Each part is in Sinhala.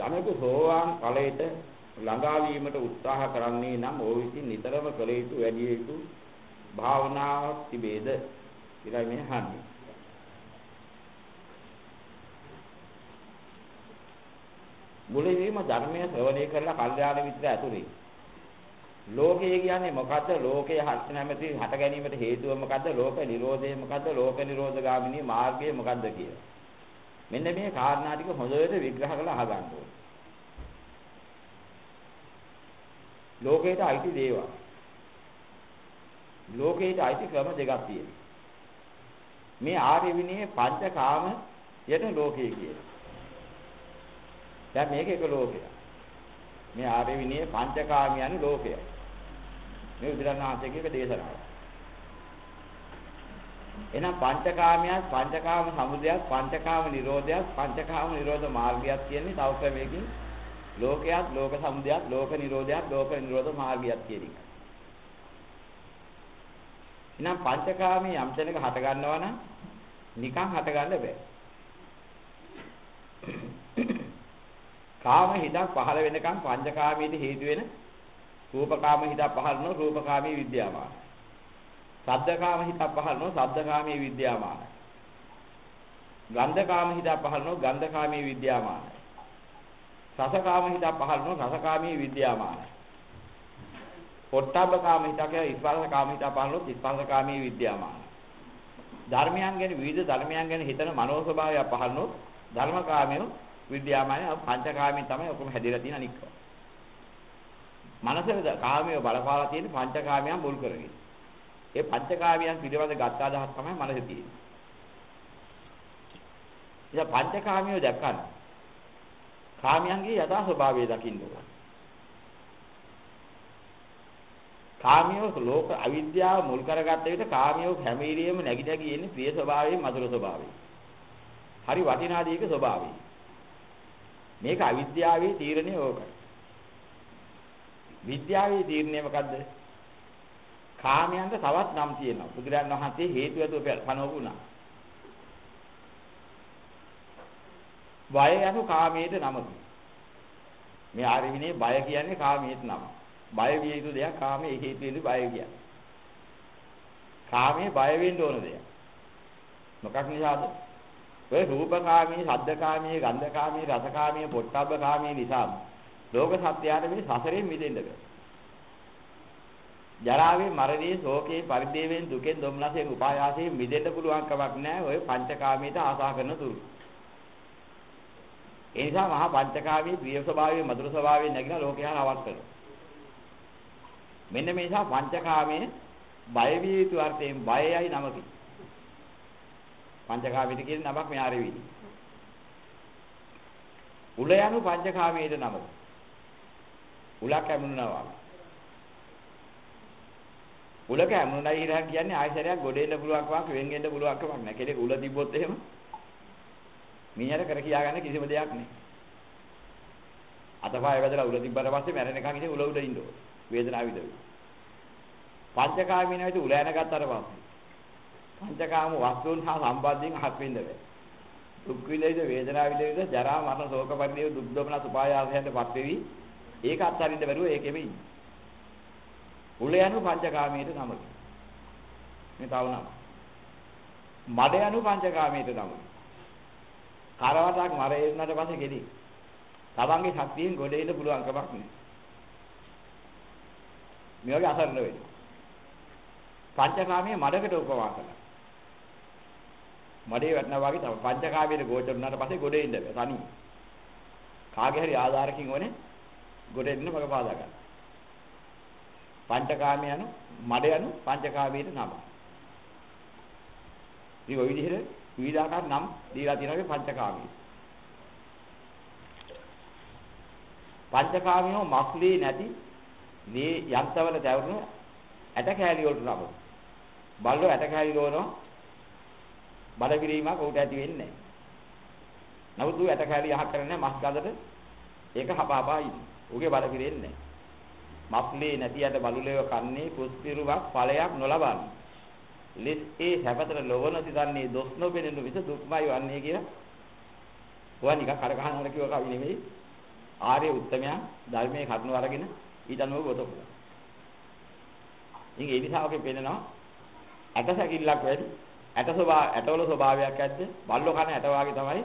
යමෙකු සෝවාන් ඵලයට ළඟා වීමට උත්සාහ කරන්නේ නම් ඕ විසින් නිතරම කළ යුතු වැඩි යුතු භාවනාවක් තිබේද කියලා මේ අහන්නේ. මුලින්ම ධර්මයේ ශ්‍රවණය කරලා කල්යාණ මිත්‍ර ඇතුලේ ලෝකය කියන්නේ මොකද්ද? ලෝකයේ හත් නැමැති හට ගැනීමට හේතුව මොකද්ද? ලෝක නිරෝධය මොකද්ද? ලෝක නිරෝධ ගාමිනී මාර්ගය මොකද්ද කියලා. මෙන්න මේ කාරණා ටික හොඳට විග්‍රහ කරලා අහගන්න ඕනේ. ලෝකයට අයිති දේවල්. ලෝකයට අයිති ක්‍රම දෙකක් තියෙනවා. මේ ආර්ය විනයේ පංචකාම යට ලෝකය කියනවා. දැන් මේක එක ලෝකයක්. මේ ආර්ය විනයේ පංචකාමයන් ලෝකයයි. මේ උදිරණාංශයේ එක දේශනාවක්. එහෙනම් පංචකාමයන් පංචකාම සමුදයක් පංචකාම නිරෝධයක් පංචකාම නිරෝධ මාර්ගයක් කියන්නේ තව ක්‍රමයකින් ලෝකයක් ලෝක සමුදයක් ලෝක නිරෝධයක් ලෝක නිරෝධ මාර්ගයක් කියන එක. එහෙනම් පංචකාමී යම් තැනක හට ගන්නවා නම් නිකන් හට ගන්න බෑ. කාම හිතක් පහළ වෙනකන් පංචකාමීට හේතු වෙන රූපකාම හිතක් පහළ වෙනවා රූපකාමී විද්‍යාමාන. සද්දකාම හිතක් පහළ වෙනවා සද්දකාමී විද්‍යාමාන. ගන්ධකාම හිතක් පහළ වෙනවා ගන්ධකාමී විද්‍යාමාන. රසකාම හිතක් පහළ වෙනවා රසකාමී විද්‍යාමාන. පොට්ටබ්බකාම හිතක ස්පර්ශකාම හිතක් පහළ වෙනවා ස්පර්ශකාමී විද්‍යාමාන. ධර්මයන් ගැන විවිධ ධර්මයන් ගැන හිතන මනෝ ස්වභාවය පහළ වෙනවා ධර්මකාමියෝ විද්‍යාමානය පංචකාමයෙන් තමයි ඔක්කොම හැදිලා තියෙන අනික්ක. මනසේ කාමයේ බලපාලා තියෙන පංචකාමයන් මුල් කරගෙන. ඒ පංචකාමයන් පිළිබඳ ගත්ත අදහස් තමයි මනසේ තියෙන්නේ. ඉතින් පංචකාමියෝ දැක්කම කාමයන්ගේ යථා ස්වභාවය දකින්න ඕන. කාමියෝ ලෝක අවිද්‍යාව මුල් කරගත්ත විට කාමියෝ හැම ඉරියෙම නැగి නැగి එන්නේ ප්‍රිය ස්වභාවයෙන් මధుර ස්වභාවයෙන්. හරි වටිනා දීක ස්වභාවයෙන්. මේක අවිද්‍යාවේ තීරණය ඕකයි. විද්‍යාවේ තීරණය මොකද්ද? කාමයන්ට තවත් නම් තියෙනවා. බුදුරජාණන් වහන්සේ හේතු ඇතුව පනවපු නම්. බය යනු කාමයේද නමකි. මේ ආරිවිනේ බය කියන්නේ කාමයේත් නම. බය විය යුතු දෙයක් කාමයේ හේතු වෙන්නේ බය කියන්නේ. කාමයේ බය වෙන්න ඕන දෙයක්. මොකක් නිසාද? ඔය රූපකාමී, ශබ්දකාමී, ගන්ධකාමී, රසකාමී, පොට්ටබ්බකාමී නිසා ලෝක සත්‍යයට මේ සසරෙන් මිදෙන්න බෑ. ජරාවේ, මරණේ, ශෝකේ, පරිදේවෙන්, දුකෙන්, දුම්නසෙන්, උපායාසයෙන් මිදෙන්න පුළුවන් කමක් නැහැ ඔය පංචකාමීට ආසා කරන තුරු. ඒ නිසා මහා පංචකාමී ප්‍රිය ස්වභාවයේ මధుර ස්වභාවයේ නැගිලා ලෝකයා නවත්තනවා. මෙන්න මේ නිසා පංචකාමයේ බය විය යුතු අර්ථයෙන් බයයි නමකි. පංචකාමීට කියන නමක් මේ ආරෙවිලි. උල යනු පංචකාමීට නමක. උලක් ඇමුණනවා. උලක ඇමුණයි ඉරහන් කියන්නේ ආයතරයක් ගොඩේන්න පුළුවන් කමක් වෙන්ගෙන්න පුළුවන් කමක් නැහැ. කෙනෙක් උල තිබ්බොත් එහෙම මීයර කර කියා ගන්න කිසිම දෙයක් නැහැ. අතපය වැදලා උල තිබ්බට පස්සේ මැරෙනකන් ඉතින් උල උඩ ඉන්න ඕන. වේදනාව විඳවි. පංචකාමී නැති උල යන ගත්තට පස්සේ පංචකාම වස්තුන් හා සම්බන්ධයෙන් අහක් වෙන්න බෑ. දුක් විඳින වේදනාව විඳින ජරා මරණ ශෝක පරිදේව දුක් දොමන සුපායාසයන්ටපත් වෙවි. ඒක අත්හරින්න බැරුව ඒකෙම ඉන්නේ. උල යනු පංචකාමීට නමයි. මේ තව නම. මඩ යනු පංචකාමීට නමයි. කරවටක් මර එන්නට පස්සේ ගෙඩි. තමන්ගේ ශක්තියෙන් ගොඩ එන්න පුළුවන් කමක් නෑ. මේ වගේ අසරණ වෙන්නේ. පංචකාමයේ මඩකට උපමා කළා. මඩේ වැටෙනවා වගේ තමයි පංචකාමයේ ගෝචර වුණාට පස්සේ ගොඩ එන්න බෑ තනි. කාගේ හරි ආධාරකින් ඕනේ ගොඩ එන්න මග පාදා ගන්න. පංචකාමයේ යන මඩ යන පංචකාමයේ නම. ඉතින් ওই විදිහට විවිධාකාර නම් දීලා තියෙනවා පංචකාමයේ. පංචකාමියෝ මස්ලී නැති මේ යන්තවල දැවුණු ඇට කෑලි වලට නම. බල්ලෝ ඇට කෑලි රෝනෝ බඩ පිරීමක් උට ඇති වෙන්නේ නැහැ. නමුත් ඌ ඇට කෑලි යහක් කරන්නේ මස් ගඳට ඒක හපාපා ඉන්නේ. ඌගේ බඩ පිරෙන්නේ නැහැ. මස්ලී නැති යට බලුලේව කන්නේ කුස්පිරුවක් ඵලයක් නොලබන්නේ. ලෙස් ඒ හැපතර ලොවන සිතන්නේ දොස් නොපෙනෙනු විස දුක්මයි වන්නේ කියලා. ඔයා නිකන් කර ගහනවල කිව්ව කවි නෙමෙයි. ආර්ය උත්තමයන් ධර්මයේ කරුණු අරගෙන ඊට අනුව ගොත පුරා. ඉතින් ඒ නිසා ඔකේ පෙන්නනවා ඇටසැකිල්ලක් වැඩි ඇට ස්වභාව ඇටවල ස්වභාවයක් ඇද්ද බල්ලෝ කන ඇට වාගේ තමයි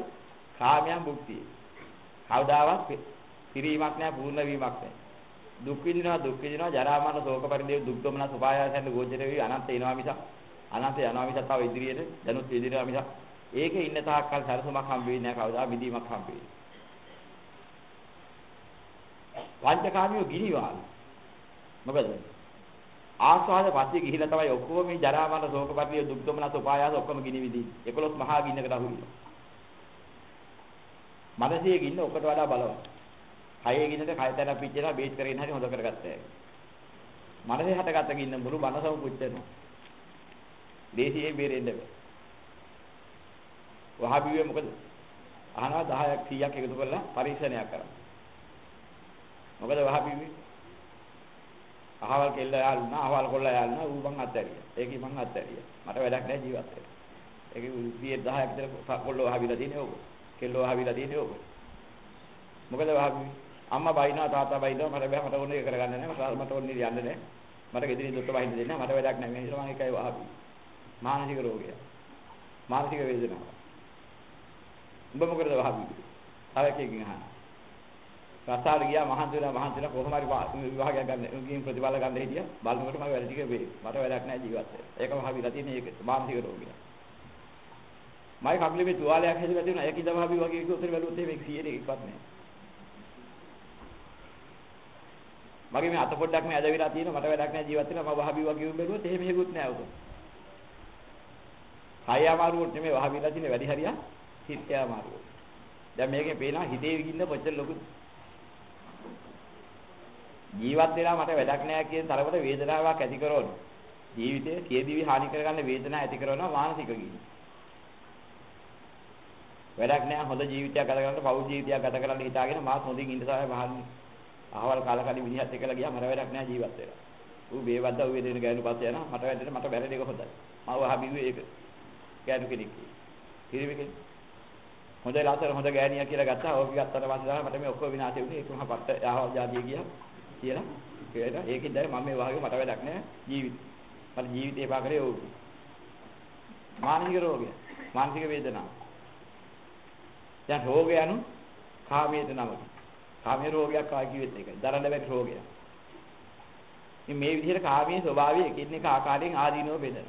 කාමයන් භුක්තිය. කවදාවත් පිරීමක් නැහැ පූර්ණ වීමක් නැහැ. දුක් විඳිනවා දුක් විඳිනවා ජරා මරණ ශෝක පරිදේව දුක් දොමනස් උපායාසයන් ගෝචර වෙවි අනන්ත එනවා මිසක් අනන්ත යනවා මිසක් තව ඉදිරියට දැනුත් ඉදිරියට මිසක් ඒකේ ඉන්න තාක්කල් සරසමක් හම්බ වෙන්නේ නැහැ කවදා විදීමක් හම්බ වෙන්නේ. පංචකාමියෝ ගිනිවාල. මොකද? ආස්වාද පස්සේ ගිහිලා තමයි ඔක්කොම මේ ජරා මරණ ශෝක පරිදේව දුක් දොමනස් උපායාස ඔක්කොම ගිනි විදින්නේ. 11 මහා ගින්නකට අහු වෙනවා. මනසේ ගින්න ඔකට වඩා බලවත්. කයේ ගින්නට කය තැන පිච්චෙනවා බේත් කරගෙන හරි හොඳ කරගත්තා. මනසේ හටගත්ත ගින්න මුළු මනසම පුච්චෙනවා. දේශියේ බේරෙන්න බෑ. වහබිවේ මොකද? අහනවා 10ක් 100ක් එකතු කරලා පරීක්ෂණයක් කරා. මොකද වහබිවේ? අහවල් කෙල්ල යාළුනා, අහවල් කොල්ල යාළුනා ඌ මං අත්හැරියා. ඒකයි මං අත්හැරියා. මට වැඩක් නැහැ ජීවත් වෙන්න. ඒකේ 10ක් විතර කොල්ලෝ වහබිලා තියෙන්නේ ඕක. කෙල්ලෝ වහබිලා තියෙන්නේ ඕක. මොකද වහබිවේ? අම්මා බයිනවා තාත්තා බයිනවා මට බෑ මට ඕනේ කරගන්න නැහැ මට ඕනේ යන්න නැහැ මට ගෙදරින් දුක්ඛ වහින්න දෙන්න මට වැඩක් නැහැ මේ නිසා මම එකයි වහපි මානසික රෝගය මානසික වේදනාව උඹ මොකටද වහපි තව එකකින් අහන්න රස්සාවට ගියා මහන්සිලා මහන්සිලා කොහොම හරි විභාගයක් ගන්න උන්ගෙන් ප්‍රතිඵල ගන්න හිටියා. බලනකොට මගේ වැඩ ටික වේ මට වැඩක් නැහැ ජීවත් වෙන්න. ඒකම වහපිලා තියෙන ඒක. මානසික රෝගය මයි කම්ලි මේ තුවාලයක් හැදලා තියෙනවා ඒක ඉඳන් වහපි වගේ එක උතර බැලුවොත් මේක 100 එකක්වත් නැහැ. මගේ මේ අත පොඩ්ඩක් මේ ඇදවිලා තියෙනවා. මට වැඩක් නැහැ ජීවත් වෙනවා මම වහබි වගේ උන් බැලුවොත් එහෙම හේකුත් නැහැ උක. කය අමාරුවට නෙමෙයි වහබිලා තියෙන වැඩි හරියක් හිත අමාරුව. දැන් මේකෙන් පේනවා හිතේ විගින්න කොච්චර ලොකුද. ජීවත් වෙලා මට වැඩක් නැහැ කියන තරමට වේදනාවක් ඇති කරවන. ජීවිතයේ සියදිවි හානි කරගන්න වේදනාවක් ඇති කරනවා මානසික ගින්න. වැඩක් නැහැ හොඳ ජීවිතයක් ගත කරන්න පෞද්ගලික ජීවිතයක් ගත කරන්න හිතාගෙන මාත් හොඳින් ඉන්න තමයි මහන්නේ. අහවල් කාලකඩි මිනිහත් එක්කලා ගියා මට වැඩක් නැහැ ජීවත් වෙලා. ඌ බේවද්ද ඌ වෙදින ගෑනු පස්සේ යනවා මට වැඩට මට බැරි දෙක හොඳයි. මම වහබිව්වේ ඒක. ගෑනු කෙනෙක්. හිරිවිකේ. හොඳ ලාසර හොඳ ගෑණියා කියලා ගත්තා. ඕක ගත්තට පස්සේ තමයි මට මේ ඔක්කොම විනාශ වුනේ. ඒක මහා පට්ට ආවල් જાතිය ගියා කියලා. ඒකද ඒකෙන් දැන් මම මේ වහගේ මට වැඩක් නැහැ ජීවිත. මට ජීවිතේ පාකරේ ඕක. මානසික රෝගය. මානසික වේදනාව. දැන් රෝගය anu කාමයේ නමකි. කාමයේ රෝගයක් ආයි කිව්වෙත් ඒකයි. දරන්න බැරි රෝගයක්. ඉතින් මේ විදිහට කාමයේ ස්වභාවය එකින් එක ආකාරයෙන් ආදීනව බෙදෙන.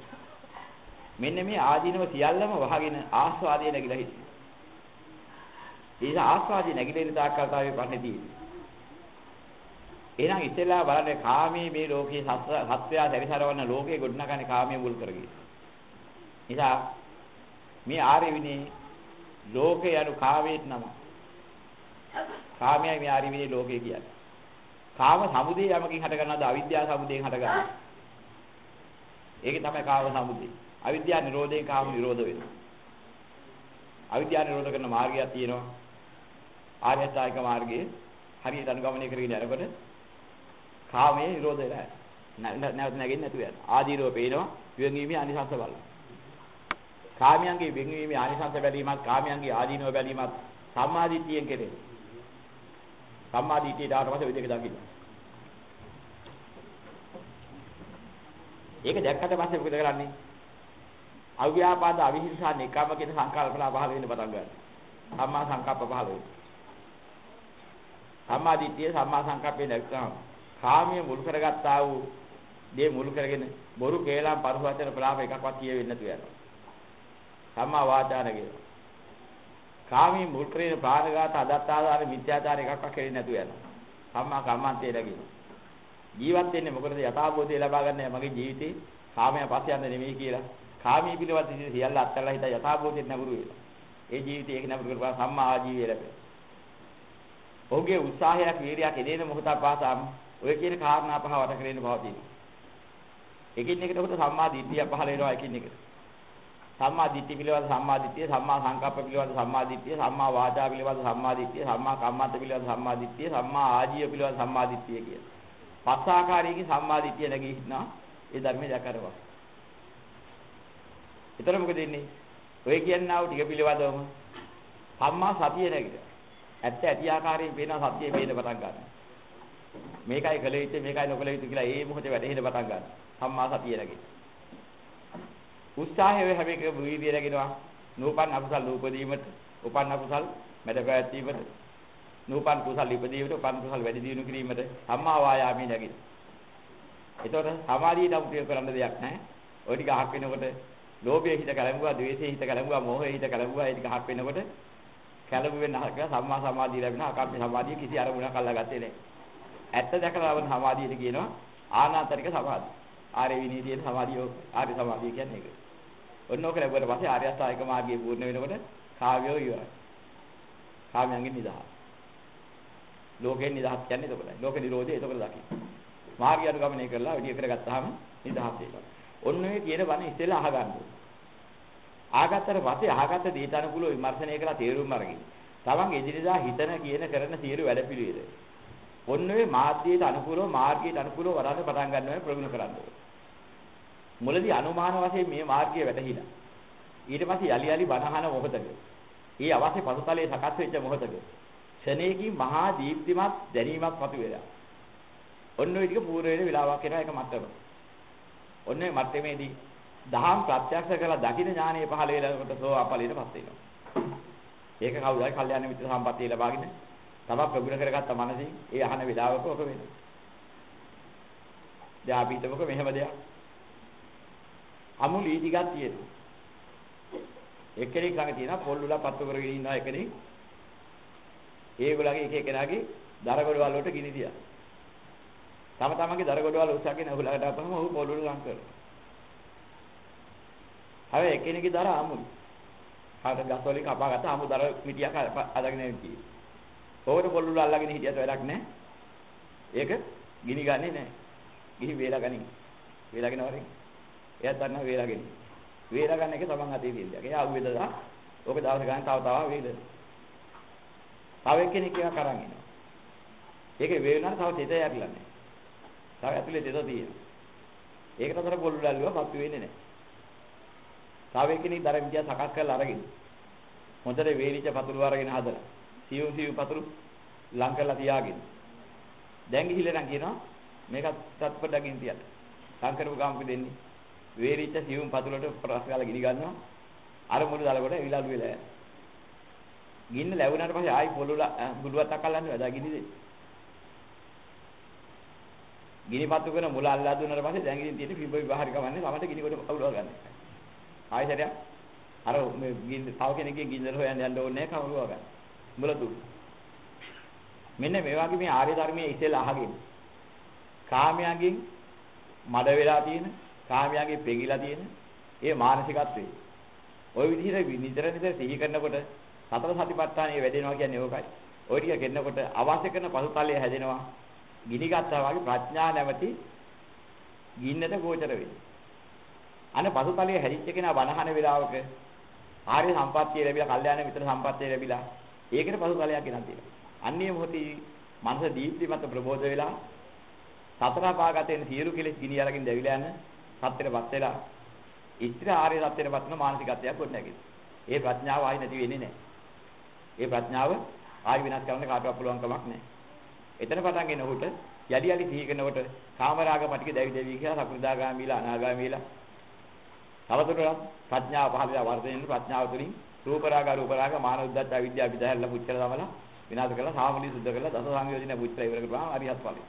මෙන්න මේ ආදීනව සියල්ලම වහගෙන ආස්වාදයේ නැగిලා හිටියේ. ඒ ආස්වාදයේ නැగిලා ඉන්න තාක්කල් තමයි පන්නේ තියෙන්නේ. එහෙනම් ඉතලා බලන්න කාමයේ මේ ලෝකේ සත්‍යය දැරිසරවන්න ලෝකේ ගොඩනගන්නේ කාමයේ මුල් කරගෙන. නිසා මේ ආර්ය විනේ ලෝකේ යනු කාමයේ නම. කාමයයි මේ ආරිවිනේ ලෝකේ කියන්නේ. කාම සමුදේ යමකින් හට ගන්නවද අවිද්‍යාව සමුදයෙන් හට ගන්නවා. ඒකේ තමයි කාම සමුදේ. අවිද්‍යාව නිරෝධයෙන් කාම නිරෝධ වෙනවා. අවිද්‍යාව නිරෝධ කරන මාර්ගයක් තියෙනවා. ආර්ය අෂ්ටාංගික මාර්ගයේ හරියට අනුගමනය කරගෙන යනකොට කාමයේ නිරෝධ වෙලා නැවත නැගෙන්නේ නැතුව යනවා. ආදීනව පේනවා වෙන්වීමේ අනිසංස බලන. කාමයන්ගේ වෙන්වීමේ අනිසංස බැලීමත් කාමයන්ගේ ආදීනව බැලීමත් සම්මාදිට්ඨියෙන් කෙරේ. සම්මා දිට්ඨියට ආවට පස්සේ ওই දෙක දකින්න. ඒක දැක්කට පස්සේ මොකද කරන්නේ? අව්‍යාපාද අවිහිංසා නිකම්ම කියන සංකල්පලා පහළ වෙන්න පටන් ගන්නවා. සම්මා සංකප්ප පහළ වෙනවා. සම්මා දිට්ඨිය සම්මා සංකප්පේ නැත්නම් කාමයේ මුල් කරගත්තා වූ දේ මුල් කරගෙන බොරු කේලම් පරුවචන ප්‍රලාප එකක්වත් කියෙවෙන්නේ නැතුව යනවා. සම්මා වාචාන කියනවා. කාමී මුල් කරගෙන ප්‍රාණඝාත අදත්තාදාන මිත්‍යාචාර එකක්වත් කෙරෙන්නේ නැතුව යනවා. සම්මා කම්මන්තේ ලැබෙනවා. ජීවත් වෙන්නේ මොකටද යථාබෝධය ලබා ගන්න මගේ ජීවිතේ කාමයේ පස්සේ යන්න නෙමෙයි කියලා. කාමී පිළිවත් සියල්ල අත්හැරලා හිත යථාබෝධයෙන් නැඹුරු වෙනවා. ඒ ජීවිතේ ඒක නැඹුරු කරපුවා සම්මා ආජීවය ලැබෙනවා. ඔහුගේ උත්සාහයක් වීරියක් එදෙන මොහොත පාසාම ඔය කියන කාරණා පහ වට කරගෙන පවතිනවා. එකින් එකට උකට සම්මා දිට්ඨිය පහළ වෙනවා එකින් එකට. සම්මා දිට්ඨි පිළිබඳ සම්මා දිට්ඨිය, සම්මා සංකප්ප පිළිබඳ සම්මා දිට්ඨිය, සම්මා වාචා පිළිබඳ සම්මා දිට්ඨිය, සම්මා කම්මන්ත පිළිබඳ සම්මා දිට්ඨිය, සම්මා ආජීව පිළිබඳ සම්මා දිට්ඨිය කියන. පස් ආකාරයකින් සම්මා දිට්ඨිය නැගී ඉන්නා ඒ ධර්මයේ දැකරවා. ඒතර මොකද ඉන්නේ? ඔය කියන්නා වූ ටික පිළිබඳවම සම්මා සතිය නැගිට. ඇත්ත ඇති ආකාරයෙන් පේනවා සත්‍යයේ පේන පටන් ගන්නවා. මේකයි කළ යුත්තේ මේකයි නොකළ යුත්තේ කියලා ඒ මොහොතේ වැටහෙන්න පටන් ගන්නවා. සම්මා සතිය නැගී. උත්සාහය හැම එක වීර්යය නැගිනවා. නූපන් අකුසල් නූපදීමට, උපන් අකුසල් මැද පැවැත්වීමට, නූපන් කුසල් ඉපදීමට, උපන් කුසල් වැඩි දියුණු කිරීමට සම්මා වායාමී නැගිනවා. ඒතකොට සමාධියට අපිට කරන්න දෙයක් නැහැ. ওই ටික අහක් වෙනකොට ලෝභයේ හිත කලඹුවා, ද්වේෂයේ හිත කලඹුවා, මෝහයේ හිත කලඹුවා, ඒ ටික අහක් වෙනකොට කලඹු වෙන්න අහක සම්මා සමාධිය ලැබෙනවා. අකම්පි සමාධිය කිසි අරමුණක් අල්ලගත්තේ නැහැ. ඇත්ත දැකලා වන සමාධියට කියනවා ආනාතරික සමාධිය. ආර්ය විනීතියේ සමාධිය ආර්ය සමාධිය කියන්නේ ඒක. ඔන්න ඔක ලැබුවට පස්සේ ආර්ය අෂ්ටාංගික මාර්ගය පූර්ණ වෙනකොට කාව්‍යෝ ඉවරයි. කාමයන්ගෙන් නිදහස්. ලෝකෙන් නිදහස් කියන්නේ එතකොටයි. ලෝක නිරෝධය එතකොට දකින්න. මාර්ගය අනුගමනය කරලා වැඩි කරගත්තාම නිදහස් වෙනවා. ඔන්න ඔය කියන බණ ඉස්සෙල්ලා අහගන්න ඕනේ. ආගත්තට පස්සේ අහගත්ත දේට අනුකූලව විමර්ශනය කරලා තේරුම් අරගෙන. තමන් එදිනෙදා හිතන කියන කරන සියලු වැඩපිළිවෙල. ඔන්න ඔය මාධ්‍යයට අනුකූලව මාර්ගයට අනුකූලව වඩන්න පටන් ගන්නවා ප්‍රගුණ කරන්න ඕනේ. මුලදී අනුමාන වශයෙන් මේ මාර්ගය වැටහිලා. ඊට පස්සේ යලි යලි බණහන මොහොතක. ඒ අවශ්‍ය පසුතලයේ සකස් වෙච්ච මොහොතක. ක්ෂණයකින් මහා දීප්තිමත් දැනීමක් මතුවෙලා. ඔන්න ඔය ටික පූර්ව වෙන වෙලාවක් එනවා ඒක මත්තම. ඔන්න ඔය මත්තමේදී දහම් ප්‍රත්‍යක්ෂ කරලා දකින්න ඥානය පහළ වෙනකොට සෝ අපලීටපත් වෙනවා. ඒක කවුරුයි කල්යාණ මිත්‍ර සම්පත්තිය ලබාගෙන තමක් ප්‍රගුණ කරගත්ත මනසින් ඒ අහන වෙලාවක ඔක වෙනවා. දැන් අපි හිතමුකෝ මෙහෙම දෙයක්. අමු ලී ටිකක් තියෙනවා. එක්කෙනෙක් ළඟ තියෙනවා පොල්ලුලා පත්තු කරගෙන ඉන්නවා එකෙනෙක්. ඒගොල්ලන්ගේ එක එකනාගේ දරගොඩවල් වලට ගිනි තියා. තම තමන්ගේ දරගොඩවල් උස්සගෙන ඔහුලකට අපහම ඔහු පොල්ලුල ලං කරනවා. හැබැයි එක්කෙනෙක්ගේ දර අමුයි. කාට ගස් වලින් කපාගත්ත අමු දර මිටියක් අදගෙන ඉන්නේ. ඕකට පොල්ලුල අල්ලගෙන හිටියට වැඩක් නැහැ. ඒක ගිනි ගන්නේ නැහැ. ගිහි වේලා ගනින්. වේලාගෙන වරින්. එයාත් දන්නවා වේලා ගෙනින්. වේලා ගන්න එක තමන් අතේ තියෙන දෙයක්. එයා අවුවේදලා ඕක දවස් ගන්න තව තව වේද. තව එක්කෙනෙක් ඒවා කරන් ඉනවා. ඒකේ වේලුණාට තව තෙත යටිලා නැහැ. තව ඇතුලේ තෙත තියෙනවා. ඒකට අතර පොල්ලු දැල්ලුවා පත්තු වෙන්නේ නැහැ. තව එක්කෙනෙක් දර විදිය සකස් කරලා අරගෙන හොඳට වේලිච්ච පතුරු අරගෙන හදලා සියුම් සියුම් පතුරු ලං කරලා තියාගෙන දැන් ගිහිල්ලා නම් කියනවා මේකත් තත්පඩකින් තියන්න. ලං කරපු ගාමක දෙන්නේ වේලිච්ච සියුම් පතුලට ප්‍රස් ගාලා ගිනි ගන්නවා. අර මුළු දලකොට විලලු වෙලා යනවා. ගින්න ලැබුණාට පස්සේ ආයි පොළොල ගුඩුවත් අකල්ලන්නේ වැඩා ගිනි දෙන්නේ. ගිනිපත්තු කරන මුල අල්ලා දුන්නාට පස්සේ දැන් ඉතින් තියෙන්නේ පිඹ විවාහරි කවන්නේ සමහරට ගිනි කොට අවුලව ගන්න. ආයි සැරයක් අර මේ ගින්න තව කෙනෙක්ගේ ගින්නර හොයන්න යන්න ඕනේ නැහැ කවුරුව ගන්න. මුල දුන්න. මෙන්න මේ වගේ මේ ආර්ය ධර්මයේ ඉතෙල්ලා අහගෙන කාමයන්ගෙන් මඩ වෙලා තියෙන කාමයන්ගෙන් පෙඟිලා තියෙන ඒ මානසිකත්වේ ওই විදිහට නිතර නිතර සිහි කරනකොට සතර සතිපට්ඨානිය වැඩෙනවා කියන්නේ ඕකයි. ওই ටික ගෙන්නකොට අවශ්‍ය කරන පසුතලය හැදෙනවා. ගිනි ගත්තා වගේ ප්‍රඥා නැමැති ගින්නට ගෝචර වෙනවා. අනේ පසුතලයේ හැදිච්ච කෙනා බණහන වෙලාවක ආර්ය සම්පත්තිය ලැබිලා, කල්යාණ මිත්‍ර සම්පත්තිය ලැබිලා, ඒකට පසුතලයක් ගෙනත් දෙනවා. අන්නේ මොහොතේ මනස දීප්තිමත් ප්‍රබෝධ වෙලා සතර පාගතෙන් සියලු කෙලෙස් ගිනි අරගෙන දැවිලා යන සත්‍යයටපත් වෙලා ඉස්තර ආර්ය සත්‍යයටපත් වෙන මානසිකත්වයක් කොට නැගෙනවා. ඒ ප්‍රඥාව ආයි නැති වෙන්නේ නැහැ. ඒ ප්‍රඥාව ආයි වෙනස් කරන්න කාටවත් පුළුවන් කමක් නැහැ. එතන පටන් ගෙන උහුට යලි යලි සිහි කරනකොට කාමරාග පටික දැවි දැවි කියලා සකෘදාගාමීලා අනාගාමීලා තවදුරටත් ප්‍රඥාව පහළලා වර්ධනය වෙන ප්‍රඥාව තුළින් රූප රාග රූප රාග මාන උද්දච්ච අවිද්‍යාව විදහැරලා පුච්චලා තමලා විනාශ කරලා සාමලී සුද්ධ කරලා දස සංයෝජන පුච්චලා ඉවර කරපුවාම අරියත් ඵලයි.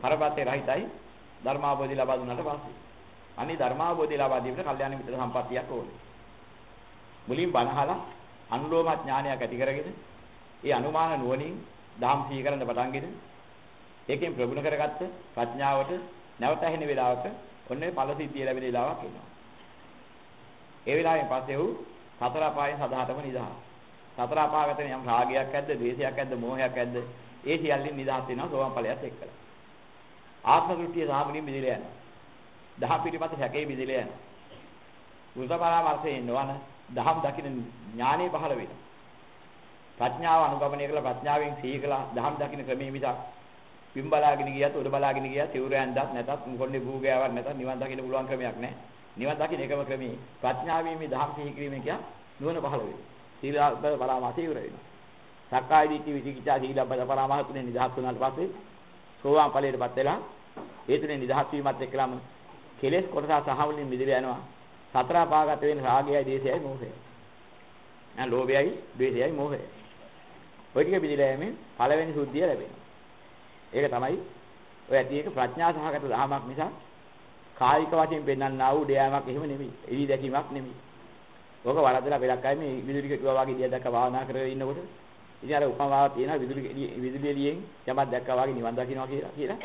පරපතේ රහිතයි ධර්මාභෝධි ලබා දුන්නාට පස්සේ. අනිත් ධර්මාභෝධි ලබා දීමට කල්යාණ මිත්‍ර සම්පත්තියක් ඕනේ. මුලින් බණහලා අනුලෝම ඥානයක් ඇති කරගෙන ඒ අනුමාන නුවණින් දහම් සිහි කරන්න පටන්ගෙන ඒකෙන් ප්‍රගුණ කරගත්ත ප්‍රඥාවට නැවත ඇහෙන වෙලාවක ඔන්නේ ඵල සිද්ධිය ලැබෙන වෙලාවක් එනවා. ඒ වෙලාවෙන් පස්සේ උ සතර අපායන් සදාටම නිදහස්. සතර අපාගතේ යම් රාගයක් ඇද්ද, ද්වේෂයක් ඇද්ද, මෝහයක් ඇද්ද, ඒ සියල්ලෙන් නිදහස් වෙනවා සෝවාන් ඵලයත් එක්කලා. ආත්ම දෘෂ්ටිය සාමණේර මිදෙලා යනවා. දහ පිටිපත හැකේ මිදෙලා යනවා. උසපරාමර්ශයෙන් නොවන දහම් දකින්න ඥානෙ පහළ වෙනවා. ප්‍රඥාව අනුගමනය කළා ප්‍රඥාවෙන් සිහි කළා දහම් දකින්න ක්‍රමයේ මිසක් පින් බලාගෙන ගියත් උඩ බලාගෙන ගියත් තිවුරයන්දත් නැතත් මොකොන්නේ භූගයාවක් නැතත් නිවන් දකින්න පුළුවන් ක්‍රමයක් නැහැ. නිවන් දකින්න එකම ක්‍රමී ප්‍රඥාවෙන් මේ දහම් සිහි කිරීමෙන් කිය නුවණ පහළ වෙනවා. සීල පරාමාසය ඉවර වෙනවා. සක්කාය දිට්ඨි විචිකිච්ඡා සීලබ්බත පරාමාස තුනේ නිදහස් වුණාට පස්සේ සෝවාන් ඵලයටපත් වෙලා ඒ තුනේ නිදහස් වීමත් එක්කලම කෙලෙස් කොටස සහවලින් මිදලා යනවා. සතර පාගත වෙන රාගයයි දේශයයි මෝහයයි. නැහ ලෝභයයි, ද්වේෂයයි, මෝහයයි. ඔය ටික පිළිලා යෑමෙන් පළවෙනි සුද්ධිය ලැබෙනවා. ඒක තමයි ඔය ඇති එක ප්‍රඥා සහගත දහමක් නිසා කායික වශයෙන් පෙන්වන්නා වූ දෙයමක් එහෙම නෙමෙයි. එළි දැකීමක් නෙමෙයි. ඕක වරදලා පෙරක් අය මේ විදුලි කෙටුවා වගේ දිය දැක්ක භාවනා කරගෙන ඉන්නකොට ඉතින් අර උපමාවක් තියෙනවා විදුලි විදුලි එළියෙන් යමක් දැක්කා වගේ නිවන් දකින්නවා කියලා කියලා.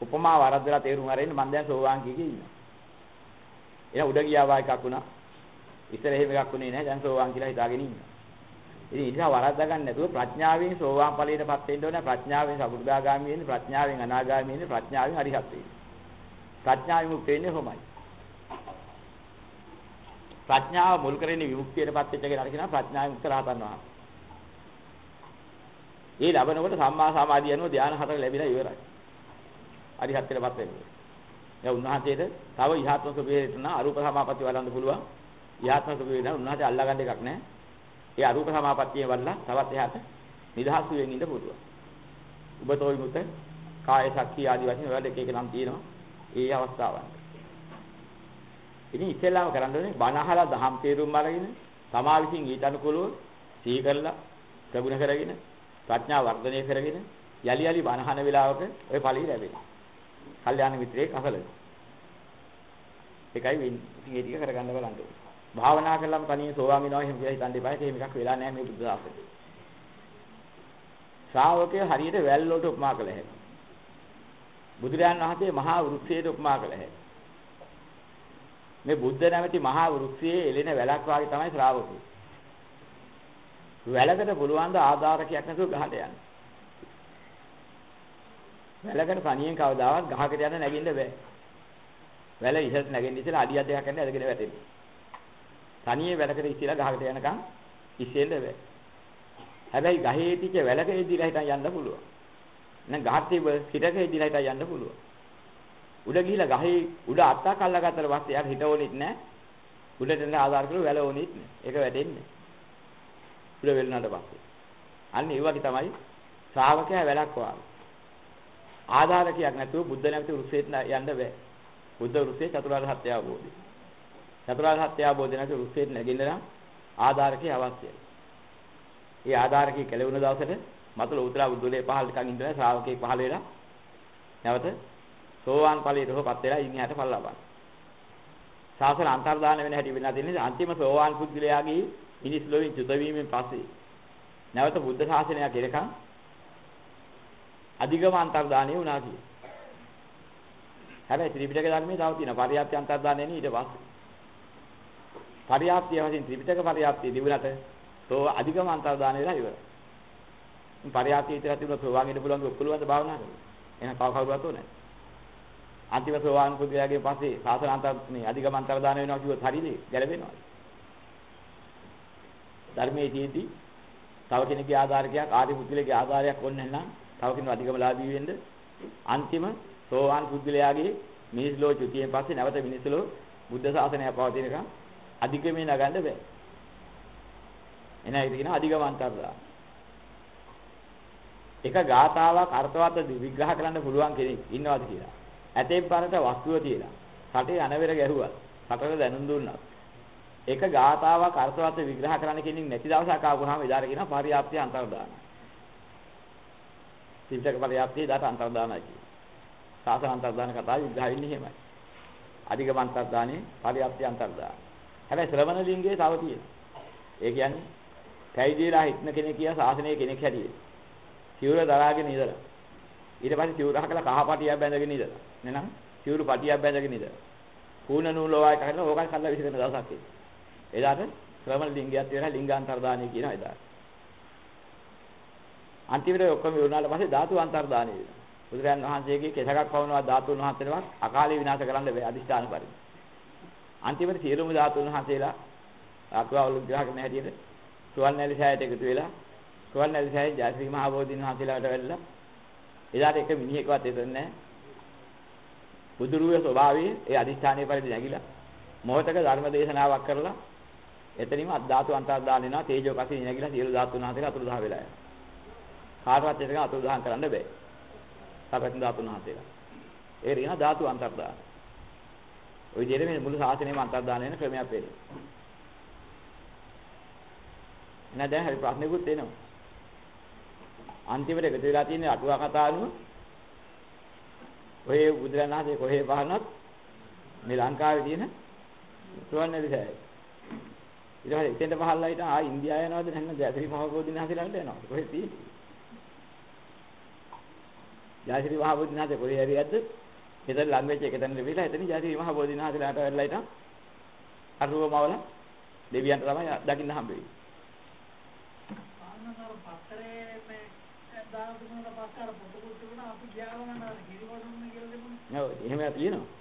උපමා වරදලා තේරුම් අරගෙන මම දැන් සෝවාන් කියේ ඉන්නවා. එන උඩ ගියා වා එකක් වුණා. ඉතල එහෙම එකක් වුණේ නැහැ. දැන් සෝවාන් කියලා හිතාගෙන ඉන්නවා. ඉතින් ඉතින් වරද්දා ගන්න නැතුව ප්‍රඥාවෙන් සෝවාන් ඵලයටපත් වෙන්න ඕනේ. ප්‍රඥාවෙන් සබුදාගාමී වෙන්නේ, ප්‍රඥාවෙන් අනාගාමී වෙන්නේ, ප්‍රඥාවෙන් අරිහත් වෙන්නේ. ප්‍රඥාව විමුක්ත වෙන්නේ කොහොමයි? ප්‍රඥාව මුල් කරගෙන විමුක්තියටපත් වෙච්ච කෙනාට කියනවා ප්‍රඥා විමුක්ත රහතන් වහන්සේ. ඒ ලබනකොට සම්මා සමාධිය අනුව ධානය හතර ලැබිලා ඉවරයි. අරිහත්ත්වයටපත් වෙන්නේ. දැන් උන්වහන්සේට තව ඉහාත්ම සුභේට නා අරූප සමාපatti වඩන්න පුළුවන්. ඉහාත්ම සුභේ නා උන්වහන්සේ අල්ලගන්න එකක් නැහැ. ඒ අරූප සමාපත්තිය වල්ලා තවත් එහාට නිදහස් වෙමින් ඉන්න පුළුවන්. උබතෝ විමුක්ත කාය ශක්තිය ආදී වශයෙන් වල එක එක නම් තියෙනවා. ඒ අවස්ථාවන්. ඉතින් ඉස්සෙල්ලාම කරන්න ඕනේ බණ අහලා දහම් තේරුම් අරගෙන තමා විසින් ඊට අනුකූලව සිහි කරලා ප්‍රගුණ කරගෙන ප්‍රඥා වර්ධනය කරගෙන යලි යලි බණ අහන වෙලාවක ওই ඵලී ලැබෙනවා. කල්යාණ මිත්‍රයෙක් අසල. ඒකයි වෙන්නේ. ඉතින් ඒ ටික කරගන්න බලන්න ඕනේ. භාවනා කළාම තනියෙන් සෝවාන් වෙනවා එහෙම කියලා හිතන්න එපා. ඒක එකක් වෙලා නැහැ මේ බුද්ධ ශාසනයේ. ශ්‍රාවකය හරියට වැල් වලට උපමා කළ හැකියි. බුදුරජාන් වහන්සේ මහා වෘක්ෂයට උපමා කළ හැකියි. මේ බුද්ධ නැමැති මහා වෘක්ෂයේ එළෙන වැලක් වාගේ තමයි ශ්‍රාවකය. වැලකට පුළුවන් ද ආධාරකයක් නැතුව ගහට යන්න. වැලකට තනියෙන් කවදාවත් ගහකට යන්න නැගින්න බෑ. වැල ඉහළට නැගෙන්න ඉස්සෙල්ලා අඩිය දෙකක් යන්න ඇදගෙන වැටෙනවා. තනියේ වැලකට ඉස්සෙල්ලා ගහකට යනකම් ඉස්සෙල්ල බෑ. හැබැයි ගහේ තිච්ච වැලක ඉදිරියට හිටන් යන්න පුළුවන්. නැත්නම් ගහත් තිබ්බ හිටක ඉදිරියට හිටන් යන්න පුළුවන්. උඩ ගිහිලා ගහේ උඩ අත්තක් අල්ලගත්තට පස්සේ යාර හිට ඕනෙත් නැහැ. උඩට එන ආධාර කරලා වැල ඕනෙත් නැහැ. ඒක වැටෙන්නේ. උඩ වෙලනට පස්සේ. අන්න ඒ වගේ තමයි ශ්‍රාවකයා වැලක් වාගේ. ආධාරකයක් නැතුව බුද්ධ නැමැති වෘක්ෂයට යන්න බෑ. බුද්ධ වෘක්ෂයේ චතුරාර්ය සත්‍ය අවබෝධය. චතුරාර්ය සත්‍ය අවබෝධය නැති වෘක්ෂයට නැගින්න නම් ආධාරකේ අවශ්‍යයි. ඒ ආධාරකේ කෙලවුණ දවසට මතුල උතුරා බුදුලේ පහළ ටිකක් ඉඳලා ශ්‍රාවකෙක් පහළ වෙලා නැවත සෝවාන් ඵලයට හොපත් වෙලා ඉන් එහාට ඵල ලබන. ශාසන අන්තර්දාන වෙන හැටි වෙනා දෙන්නේ අන්තිම සෝවාන් පුද්ගලයාගේ මිනිස් ලෝකෙන් චුත වීමෙන් පස්සේ නැවත බුද්ධ ශාසනයක් එනකම් අධිගම අන්තර්දානෙ වුණා කිය. හැබැයි ත්‍රිපිටක ධර්මයේ තව තියෙනවා පරියාප්ති අන්තර්දානෙ නේ ඊට පස්සේ. පරියාප්තිය වශයෙන් ත්‍රිපිටක පරියාප්තිය දිනුනට තෝ අධිගම අන්තර්දානෙ වෙලා ඉවරයි. පරියාප්තිය විතර තිබුණොත් සෝවාන් වෙන්න පුළුවන් ඔක්කොලුවන්ද භාවනා කරන්නේ. එහෙනම් කව කවුරුවත් ඕනේ. අන්තිම සෝවාන් පුද්ගලයාගේ පස්සේ සාසන අන්තර් මේ අධිගම අන්තර්දාන වෙනවා කිව්වොත් හරියද? ගැලපෙනවද? ධර්මයේ තියෙද්දි තව කෙනෙකුගේ ආධාරකයක් ආදි පුද්ගලයාගේ ආධාරයක් ඕනේ නැත්නම් තව කෙනෙකු අධිගමලාභී වෙන්න අන්තිම සෝවාන් පුද්ගලයාගේ මිනිස් ලෝ චුතියෙන් පස්සේ නැවත මිනිස් ලෝ බුද්ධ ශාසනය පවතිනකම් අධිගමේ නගන්න බෑ. එන ඒක කියන අධිගමන්තරදා. එක ගාතාවක් අර්ථවත් විග්‍රහ කරන්න පුළුවන් කෙනෙක් ඉන්නවද කියලා. ඇතෙන් පරට වස්තුව තියලා රටේ අනවර ගැහුවා. රටට දැනුම් දුන්නා. එක ගාතාවක් අර්ථවත් විග්‍රහ කරන්න කෙනෙක් නැති දවසක් ආවම එදාට කියනවා පරියාප්තිය අන්තර්දාන. ත්‍රිපිටක පරියාප්තිය දාට අන්තර්දානයි කියනවා. සාසන අන්තර්දාන කතාව විග්‍රහ වෙන්නේ එහෙමයි. අධිගම අන්තර්දානේ පරියාප්තිය අන්තර්දාන. හැබැයි ශ්‍රවණ ලිංගයේ තව තියෙනවා. ඒ කියන්නේ පැවිදිලා හිටන කෙනෙක් කියා සාසනයේ කෙනෙක් හැටියෙ. සිවුර දරාගෙන ඉඳලා. ඊට පස්සේ සිවුර හකලා කහ පටියක් බැඳගෙන ඉඳලා. නේනම් සිවුරු පටියක් බැඳගෙන ඉඳලා. කූණ නූල වගේ කරලා ඕකයි කල්ලා විසිරෙන දවසක් ඒක. එදාට ශ්‍රවණ ලිංගයත් වෙනවා ලිංගාන්තරදානය කියනවා එදාට. අන්තිමට ඔක්කොම වුණාට පස්සේ ධාතු අන්තර්දානය වෙනවා. බුදුරයන් වහන්සේගේ කෙසකක් පවනවා ධාතුන් වහන්සේනවත් අකාලේ විනාශ කරන්න බැහැ අදිෂ්ඨාන පරිදි. අන්තිමට සියලුම ධාතුන් වහන්සේලා ආත්මවල විග්‍රහ කරන හැටියට සුවන් නැලි සෑයට එකතු වෙලා සුවන් නැලි සෑයේ ජයශ්‍රී මහ බෝධින් වහන්සේලාට වැළලා එදාට එක මිනිහෙක්වත් එතන නැහැ. බුදුරුවේ ස්වභාවයේ ඒ අදිෂ්ඨානයේ පරිදි නැගිලා මොහතක ධර්ම දේශනාවක් කරලා එතනින්ම ධාතු අන්තර්දාන වෙනවා තේජෝ කසින් නැගිලා සියලු ධාතු වහන්සේලා අතුරු දහ වෙලා යනවා. කාටවත් ඒක අතුරු දහම් කරන්න බෑ. සපැත් ධාතු වහන්සේලා. ඒ රිනා ධාතු අන්තර්දාන. ওই විදිහට මේ මුළු ශාසනයම අන්තර්දාන වෙන ක්‍රමයක් වෙන්නේ. එහෙනම් දැන් හරි ප්‍රශ්නෙකුත් එනවා. අන්තිමට එකතු වෙලා තියෙන අටුවා කතා අනුව ඔය බුදුරණාහි කොහේ පහනත් මේ ලංකාවේ තියෙන සුවන්වැලි සෑය. ඊට පස්සේ එතෙන්ට පහළලා හිටන් ආ ඉන්දියාව යනවාද නැත්නම් ජයශ්‍රී මහබෝධිනාථ ළඟට යනවාද කොහෙද තියෙන්නේ? ජයශ්‍රී මහබෝධිනාථ කොහේ හරියද්ද? එතන ලඟ වෙච්ච එක තැන ඉවිලා එතන ජයශ්‍රී මහබෝධිනාථ ළඟට වෙලා හිටන් අරුව මවල දෙවියන්ට තමයි දකින්න හම්බ වෙන්නේ. ආනතර පත්තරේ මේ දාන දුන්නට පස්සේ අර පොතකුත් තිබුණා අපි ගියාම අර කිරිවඩුන්න කියලා තිබුණා. ඔව් එහෙම තියෙනවා.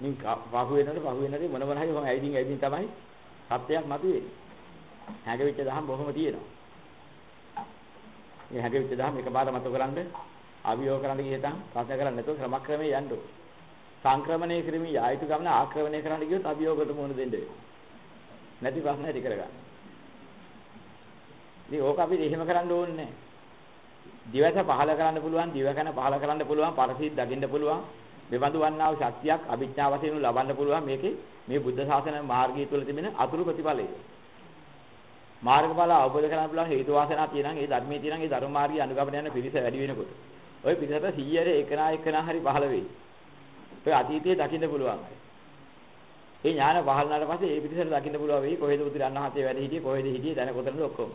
මින් පහු වෙනකොට පහු වෙනකොට මොන මොන හරි කොහොම ඇයිදින් ඇයිදින් තමයි සත්‍යයක් මතුවේ. හැඟෙවිච්ච දහම් බොහොම තියෙනවා. මේ හැඟෙවිච්ච දහම් එකපාරට මතු කරන්නේ අභියෝග කරන්න ගියේ තම ප්‍රශ්න කරන්නේ නැතුව ක්‍රමක්‍රමයේ යන්න ඕන. සංක්‍රමණය කිරීමේ ආයුතු ගමන ආක්‍රමණය කරන්න ගියොත් අභියෝගකට මුහුණ දෙන්න වෙනවා. නැති ප්‍රශ්න ඇති කරගන්න. ඉතින් ඕක අපි එහෙම කරන්න ඕනේ නැහැ. දිවස පහල කරන්න පුළුවන්, දිවකන පහල කරන්න පුළුවන්, පරසීත් දකින්න පුළුවන්. මෙබඳු වන්නා වූ ශක්තියක් අභිඥා වශයෙන් ලබන්න පුළුවන් මේකේ මේ බුද්ධ ශාසන මාර්ගය තුළ තිබෙන අතුරු ප්‍රතිඵලය. මාර්ගඵල අවබෝධ කරගන්න පුළුවන් හේතු වාසනා තියෙනවා. ඒ ධර්මයේ තියෙනවා. ඒ ධර්ම මාර්ගය අනුගමනය යන පිරිස වැඩි වෙනකොට. ওই පිරිසට 100ରେ එකනා එකනා හරි පහළ වෙයි. ඔය අතීතයේ දකින්න පුළුවන්. ඒ ඥාන පහළනාට පස්සේ ඒ පිරිසට දකින්න පුළුවන් වෙයි කොහෙද උතුරන් වහන්සේ වැඩ හිටියේ කොහෙද හිටියේ දැන කොතනද ඔක්කොම.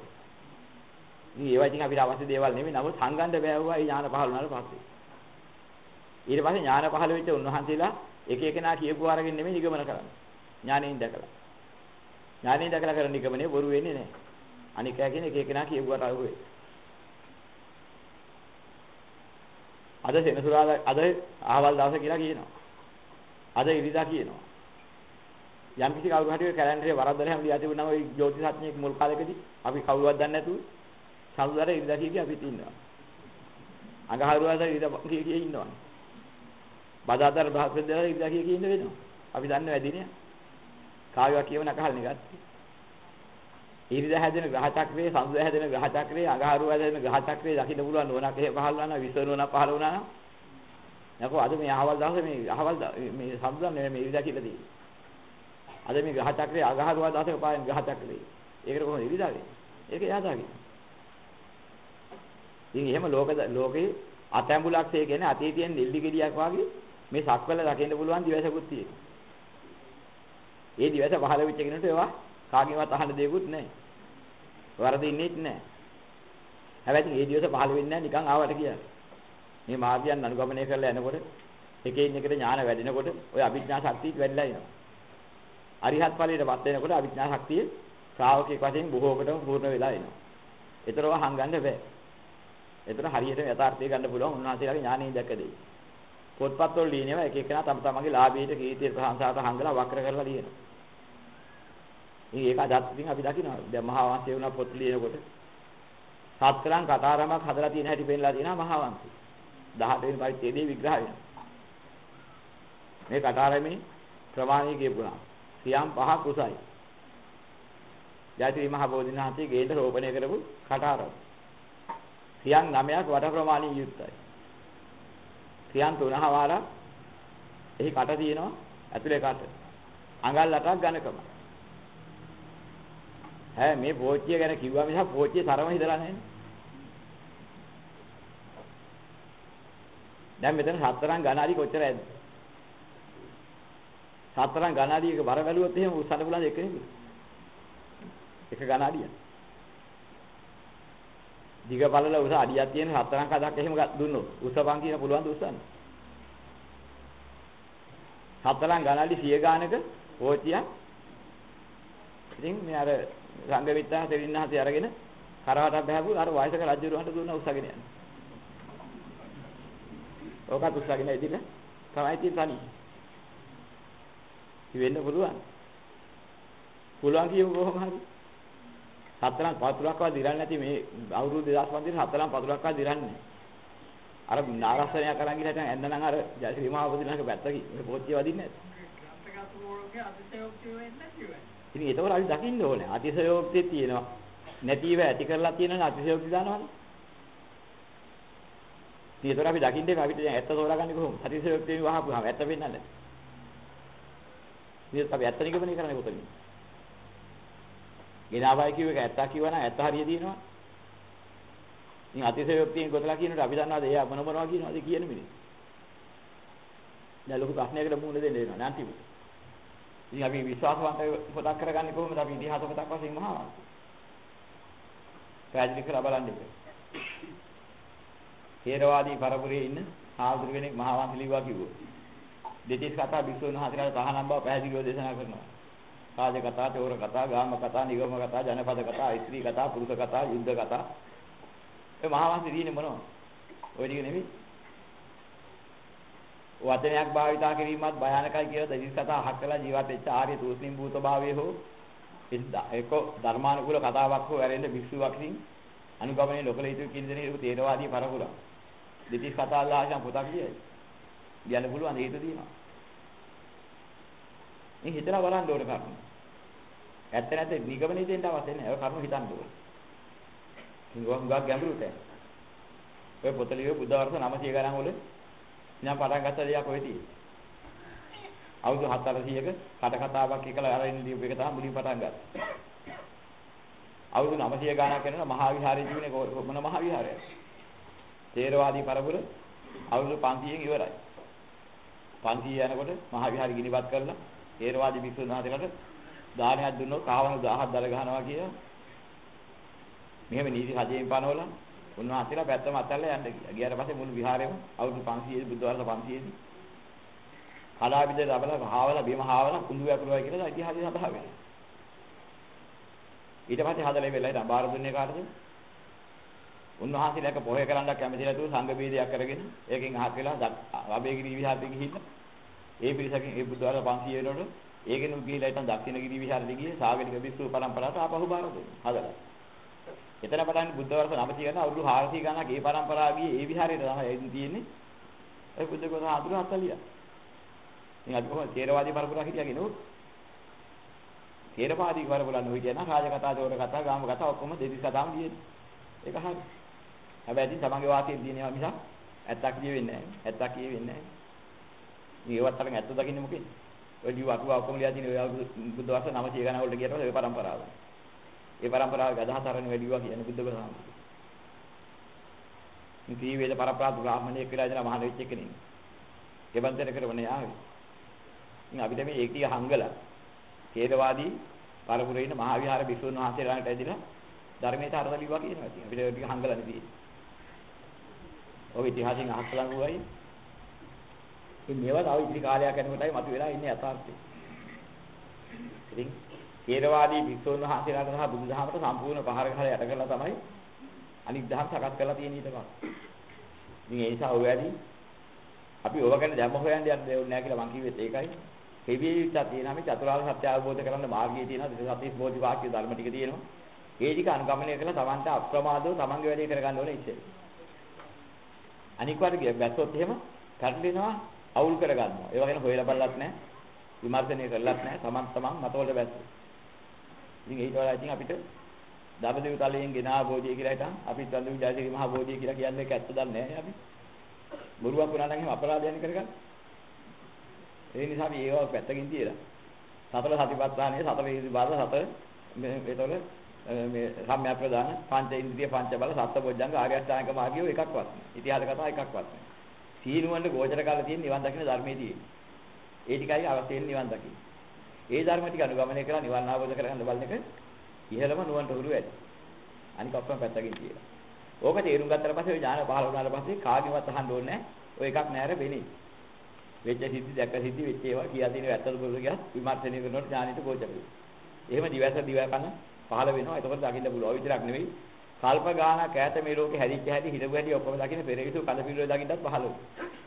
ඉතින් ඒවා ඉතින් අපිට අවශ්‍ය දේවල් නෙමෙයි. නමුත් සංගන්ධ බෑවුවා ඒ ඥාන පහළුනාට පස්සේ. ඊට පස්සේ ඥාන පහළ වෙච්ච උන්වහන්සේලා එක එකනා කියපු අරගෙන නෙමෙයි නිගමන කරන්නේ. ඥානෙන් දැකලා. ඥානෙන් දැකලා කරන නිගමනේ බොරු වෙන්නේ නැහැ. අනික කියන එක එකනා කියපුවට අහුවේ. අද සෙනසුරාදා අද අහවල් දවස කියලා කියනවා. අද ඉරිදා කියනවා. යම් කිසි කවුරු හරි කැලෙන්ඩරේ වරද්දලා හැම ලියා තිබුණාම ওই ජ්‍යොතිෂඥයෙක් මුල් කාලෙකදී අපි කවුරුවත් දන්නේ නැතුව සමුදාර ඉරිදා කිය කිය අපිත් ඉන්නවා. අඟහරුවාදා ඉරිදා කිය කිය ඉන්නවා. බදාතර බ්‍රහස්පතිවරු ඉරිදා කිය කිය ඉන්න වෙනවා. අපි දන්නේ වැඩිනේ. කායිවා කියවන කහල්නේ ගත්තේ. ඉරිදා හැදෙන ග්‍රහ චක්‍රයේ සමුදා හැදෙන ග්‍රහ චක්‍රයේ අඟහරුවා හැදෙන ග්‍රහ චක්‍රයේ දකින්න පුළුවන් නෝනක් එහෙ පහළ වුණා නම් විශ්ව නෝනක් පහළ වුණා නම් යකෝ අද මේ අහවල් දවසේ මේ අහවල් මේ සමුදා නෙමෙයි මේ ඉරිදා කියලා තියෙන්නේ. අද මේ ග්‍රහ චක්‍රයේ අඟහරුවා දවසේ පායන ග්‍රහ චක්‍රයේ. ඒකට කොහොමද ඉරිදා වෙන්නේ? ඒක යහදාගේ. ඉතින් එහෙම ලෝක ලෝකේ අතැඹුලක්සේ කියන්නේ අතීතයෙන් නිල්ලි ගෙඩියක් වගේ මේ සක්වල දකින්න පුළුවන් දිවසකුත් තියෙනවා. ඒ දිවස පහළ වෙච්ච කෙනෙකුට ඒවා කාගෙන්වත් අහන්න දෙයක්වත් නැහැ. වරදින්නෙත් නැහැ. හැබැයි ඒ දිවස පහළ වෙන්නේ නැහැ නිකන් ආවට කියලා. මේ මාර්ගයන් අනුගමනය කරලා යනකොට එකකින් එකට ඥාන වැඩෙනකොට ওই අභිඥා ශක්තිය වැඩිලා එනවා. අරිහත් ඵලයටපත් වෙනකොට අභිඥා ශක්තිය ශ්‍රාවකෙක් වශයෙන් බොහෝකටම පූර්ණ වෙලා එනවා. ඒතරව හංගන්න බෑ. ඒතර හරියට යථාර්ථය ගන්න පුළුවන් උන්වහන්සේලාගේ ඥානෙ දැක දෙයි. පොත්පත් වල ලියනවා එක එකනා තම තමන්ගේ ලාභීට කීර්තියට ප්‍රශංසාවට හංගලා වක්‍ර කරලා ලියනවා. ඉතින් ඒක අදත් ඉතින් අපි දකිනවා. දැන් මහා වංශය වුණා පොත් ලියනකොට සත්කලං කතාරමක් හදලා තියෙන හැටි පෙන්නලා තියෙනවා මහා වංශය. 18 වෙනි පරිච්ඡේදයේ විග්‍රහ වෙනවා. මේ කතාරමේ ප්‍රමාණය කියපුණා. සියම් පහ කුසයි. ජයශ්‍රී මහ බෝධිනාථේ ගේන්න රෝපණය කරපු කතාරම. සියම් 9ක් වට ප්‍රමාණී යුක්තයි. සියම් 3 එහි කට තියෙනවා ඇතුලේ කට. අඟල් 8ක් ඝනකම. ඈ මේ පෝච්චිය ගැන කිව්වා මිසක් පෝච්චිය තරම හිතලා නැහැ. දැන් මෙතන හතරන් ඝනාඩි කොච්චර ඇද්ද? හතරන් ඝනාඩි එක බර බැලුවොත් එහෙම උස්සන්න පුළුවන් එක නෙමෙයි. එක ඝනාඩියක්. දිග බලල උස අඩියක් තියෙන හතරන් කඩක් එහෙම දුන්නොත් උසපන් කියන පුළුවන් ද උස්සන්න? හතරන් ඝනාඩි 100 ගානක පෝච්චියක්. ඉතින් මේ අර සංගවිත්තා දෙවින්නහසේ අරගෙන කරවටක් බහැපු අර වයසක රජුරවන්ට දුන්න උස්සගෙන යනවා. ඕකත් උස්සගෙන ඉදිරිය තමයි තියෙන තනි. වෙන්න පුළුවන්. පුළුවන් කියමු කොහොම හරි. හතරන් පතුලක්වත් දිරන්නේ නැති මේ අවුරුදු 2500 හතරන් පතුලක්වත් දිරන්නේ. අර නාරස්සනය කරන් ගිහලා දැන් එන්න නම් අර ජයශ්‍රී මහ බුදුනක පැත්තකින් මේ පොච්චිය වදින්නේ නැද්ද? වගේ අතිශයෝක්තිය වෙන්නේ නැති වෙයි. ඉතින් ඒතකොට අපි දකින්න ඕනේ. අතිශයෝක්තිය තියෙනවා. නැතිව ඇති කරලා තියෙනවනේ අතිශයෝක්ති දානවනේ. ඉතින් ඒතකොට අපි දකින්නේ අපිට දැන් ඇත්ත තෝරාගන්නේ කොහොමද? අතිශයෝක්තිය වහපුවාම ඇත්ත වෙන්නද? ඉතින් අපි ඇත්ත නිගමනය කරන්නේ කොතනින්ද? ගෙනාවයි කිව්ව එක ඇත්ත කිව්වනම් ඇත්ත හරිය දිනනවා. ඉතින් අතිශයෝක්තියෙන් ගොතලා කියනකොට අපි දන්නවාද එයා මොන මොනවා කියනවාද කියන මිනිස්සු. දැන් ලොකු ප්‍රශ්නයකට මුහුණ දෙන්න වෙනවා නේ අන්තිමට. ඉතින් අපි විශ්වාසවන්ත පොතක් කරගන්නේ කොහොමද අපි ඉතිහාස පොතක් වශයෙන් මහා පැහැදිලි කරලා බලන්න ඉතින්. ථේරවාදී පරපුරේ ඉන්න ආදුර කෙනෙක් මහා වංශ ලිව්වා කිව්වෝ. දෙතිස් කතා භික්ෂුන් වහන්සේලාට තහනම් බව පැහැදිලිව දේශනා කරනවා. රාජ කතා, චෝර කතා, ගාම කතා, නිගම කතා, ජනපද කතා, ස්ත්‍රී කතා, පුරුෂ කතා, යුද්ධ කතා. ඒ මහා වංශේ තියෙන්නේ මොනවද? ඔය ටික නෙමෙයි. වචනයක් භාවිතා කිරීමත් භයානකයි කියලා දෙවිස් කතා අහක් කළා ජීවත් වෙච්ච ආර්ය තුස්නිම් භූත භාවයේ හෝ ඒක ධර්මානුකූල කතාවක් හෝ ඇරෙන්න භික්ෂුවක් විසින් අනුගමනයේ ලොකල යුතු කියන දේ ඒක තේරවාදී පරපුර. දෙතිස් කතා අල්ලාහන් පොතක් කියයි. කියන්න පුළුවන් හේතු තියෙනවා. මේ හිතලා බලන්න ඕන කරුණු. ඇත්ත නැත්ද නිගමනයේ දෙන්න අවශ්‍ය නැහැ. ඔය කරුණු හිතන්න ඕන. හුඟක් ගැඹුරුට. ඔය පොත ලියුවේ බුද්ධ වර්ෂ 900 ගණන් වල ඉතින් පටන් ගත්ත දෙයක් ඔය තියෙන්නේ. අවුරුදු 700ක කට කතාවක් එකලා අරින්න දීපු එක තමයි මුලින් පටන් ගත්තේ. අවුරුදු 900 ගණනක් වෙනවා මහා විහාරයේ ජීවනේ මොන මහා විහාරයද? තේරවාදී පරපුර අවුරුදු 500න් ඉවරයි. 500 යනකොට මහා විහාරي ගිනිපත් කරලා තේරවාදී භික්ෂුන් වහන්සේලාට දානයක් දුන්නොත් කාවණු 1000ක් දර ගන්නවා කියලා. මෙහෙම නීති හදයෙන් පනවලා උන්වහන්සේලා පැත්තම අතල්ලා යන්න ගියා. ගියාට පස්සේ මුළු විහාරෙම අවුරුදු 500 බුද්ධ වර්ෂ 500 කලාවිද රබල හාවලා බිම හාවලා කුඳු වැපුරුවයි කියලා ඉතිහාසය සඳහා වෙනවා. ඊට පස්සේ හදලා ඉවෙලා ඉතින් බාර දුන්නේ කාටද? උන්වහන්සේලාක පොහේ කරන්න කැමති නැතුව සංඝ බේදයක් කරගෙන ඒකෙන් අහක් වෙලා අබේගිරි විහාරෙට ගිහිල්ලා ඒ පිරිසකින් ඒ බුද්ධ වර්ෂ 500 වෙනකොට ඒකෙනුත් ගිහිල්ලා ඉතින් දක්ෂිණගිරි විහාරෙට ගියේ සාගරික බිස්සු පරම්පරාවට ආපහු බාර දුන්නා. හදලා. එතන පටන් බුද්ධ වර්ෂ 900 ගණන් අවුරුදු 400 ගණනක් ඒ පරම්පරාව ගියේ ඒ විහාරයට තමයි එදින් තියෙන්නේ. ඒ බුද්ධ ගෝත අඳුර හතලිය. ඉතින් අපි කොහොමද තේරවාදී පරපුරා හිටියාගෙන උත්. තේරවාදී පරපුරා නොහිටියා නම් රාජ කතා, චෝර කතා, ගාම කතා ඔක්කොම දෙවිස් කතාම දියෙන්නේ. ඒක හරි. හැබැයි ඉතින් තමන්ගේ වාසියෙන් දිනේවා මිසක් ඇත්තක් කියෙවෙන්නේ නැහැ. ඇත්තක් කියෙවෙන්නේ නැහැ. මේ ඒවත් අරන් ඇත්ත දකින්නේ මොකෙන්ද? ඔය ලියු අටුවා ඔක්කොම ලියා දිනේ ඔය බුද්ධ වර්ෂ 900 ගණන් වලට ගියට පස්සේ ඔය පරම්පරාව. ඒ પરම්පරාව ගදහතරණ වැඩිවා කියන බුද්ධ ප්‍රසාරණ. ඉතී වේද පරප්‍රාප්ත බ්‍රාහමණයෙක් කියලා දෙන මහා වෙච්ච කෙනෙක්. ගෙවන්තර කරවන යාවේ. ඉතින් අපිට මේ ඒකීය හංගල හේදවාදී පරපුරේ ඉන්න මහා විහාර බිසුන් වහන්සේ ළඟට ඇදිලා ධර්මයට අර්ථ ලිව්වා කියනවා. ඉතින් අපිට ටික හංගලන්නේ තියෙන්නේ. ඔය ඉතිහාසයෙන් අහස්සලා ගුවයි. ඉතින් මේවා තව ඉතිරි කාලයක් යනකොටයි මතුවලා ඉන්නේ යථාර්ථය. ඉතින් ථේරවාදී භික්ෂුන් වහන්සේලාට සහ බුදුදහමට සම්පූර්ණ පහර ගහලා යට කරලා තමයි අනිත් දහම් සකස් කරලා තියෙන ඊට පස්සේ. ඉතින් ඒ නිසා ඔය වැඩි අපි ඕව ගැන දැම්ම හොයන්න යන්න දෙන්නේ නැහැ කියලා මං කිව්වෙත් ඒකයි. කෙවිය යුක්තක් තියෙනවා මේ චතුරාර්ය සත්‍ය අවබෝධ කරගන්න මාර්ගය තියෙනවා සත්‍ය බෝධි වාක්‍ය ධර්ම ටික තියෙනවා. ඒ ටික අනුගමනය කරලා Tamanta අප්‍රමාදව Tamange වැඩේ කරගන්න ඕනේ ඉතින්. අනික් වර්ගය බැස්සොත් එහෙම කඩලිනවා අවුල් කරගන්නවා. ඒව ගැන හොයලා බලලත් නැහැ. විමර්ශනය කරලත් නැහැ. Taman Taman මතවල බැස්සෝ. ඉතින් ඒට වඩා ඉතින් අපිට දඹදිව තලයෙන් ගෙනා බෝධිය කියලා හිටන් අපි දඹදිව ජයසිරි මහා බෝධිය කියලා කියන්නේ ඒක ඇත්ත දන්නේ නැහැ අපි. බොරුවක් වුණා නම් එහෙම අපරාධයන් කරගන්න. ඒ නිසා අපි ඒව පැත්තකින් තියලා සතර සතිපට්ඨානයේ සතර ඉරිබාද සතර මේ ඒතොල මේ සම්‍යක් ප්‍රදාන පංච ඉන්ද්‍රිය පංච බල සත්ත බොජ්ජංග ආර්ය අෂ්ටාංග මාර්ගය එකක්වත් නෑ. ඉතිහාස කතා එකක්වත් නෑ. සීනුවන්ට ගෝචර කරලා තියෙන නිවන් දකින්න ධර්මයේ තියෙන්නේ. ඒ ටිකයි අවශ්‍ය නිවන් දකින්න. ඒ ධර්ම ටික අනුගමනය කරලා නිවන් අවබෝධ කරගන්න බලන එක ඉහළම නුවන්ට උරු වැඩි. අනික ඔක්කොම පැත්තකින් කියලා. ඕක තේරුම් ගත්තට පස්සේ ඔය ඥාන පහළ වුණාට පස්සේ කාගෙවත් අහන්න ඕනේ නැහැ. ඔය එකක් නෑර වෙන්නේ. වෙච්ච සිද්ධි දැක්ක සිද්ධි වෙච්ච ඒවා කියා දෙන ඇත්තද බොරුද කියලා විමර්ශනය කරනකොට ඥානෙට ගෝචර වෙනවා. එහෙම දිවස දිවකන පහළ වෙනවා. එතකොට දකින්න පුළුවන්. ඔය විතරක් නෙවෙයි. කල්ප ගානක් ඈත මේ ලෝකේ හැදිච්ච හැටි හිටපු හැටි ඔක්කොම දකින්න පෙරවිසු කඳ පිළිවෙල දකින්නත් පහළ වෙනවා.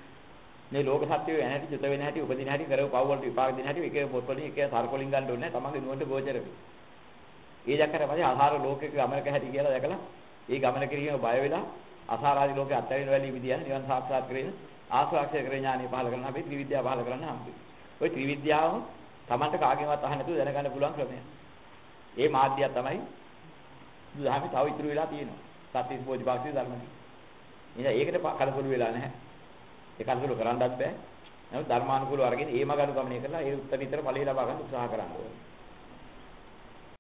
මේ ලෝක සත්‍යය වෙන හැටි, චුත වෙන හැටි, උපදින හැටි, කරව පව් වලට විපාක දෙන හැටි, එක එක පොත් වලින් එක එක තර්කවලින් ගන්න ඕනේ නැහැ. තමන්ගේ නුවණට ගෝචර වෙයි. ඒ දැක්කට පස්සේ ආහාර ලෝකයක ගමනක හැටි කියලා දැකලා ඒ ගමන කිරීම බය වෙලා අසාරාදී ලෝකේ අත්හැරින වැලී විදියන නිවන් සාක්ෂාත් කරගෙන ආශ්‍රාක්ෂය කර ඥානෙ පහල කරන අපි ත්‍රිවිද්‍යාව පහල කරන්න හම්බෙන්නේ. ওই ත්‍රිවිද්‍යාව Tamanට කාගෙන්වත් අහන්න නැතුව දැනගන්න පුළුවන් ක්‍රමය. ඒ මාධ්‍යය තමයි බුදුහාමි තව ඉතුරු වෙලා තියෙනවා. සත්‍විස් බෝධිපාක්ෂික ධර්මදී. ඉතින් ඒකට කලබල වෙලා නැහැ. ඒ කලබල කරන්නත් බෑ. නමුත් ධර්මානුකූලව අරගෙන ඒ මග අනුගමනය කරලා ඒ උත්තරීතර ඵලය ලබා ගන්න උත්සාහ කරන්න ඕනේ.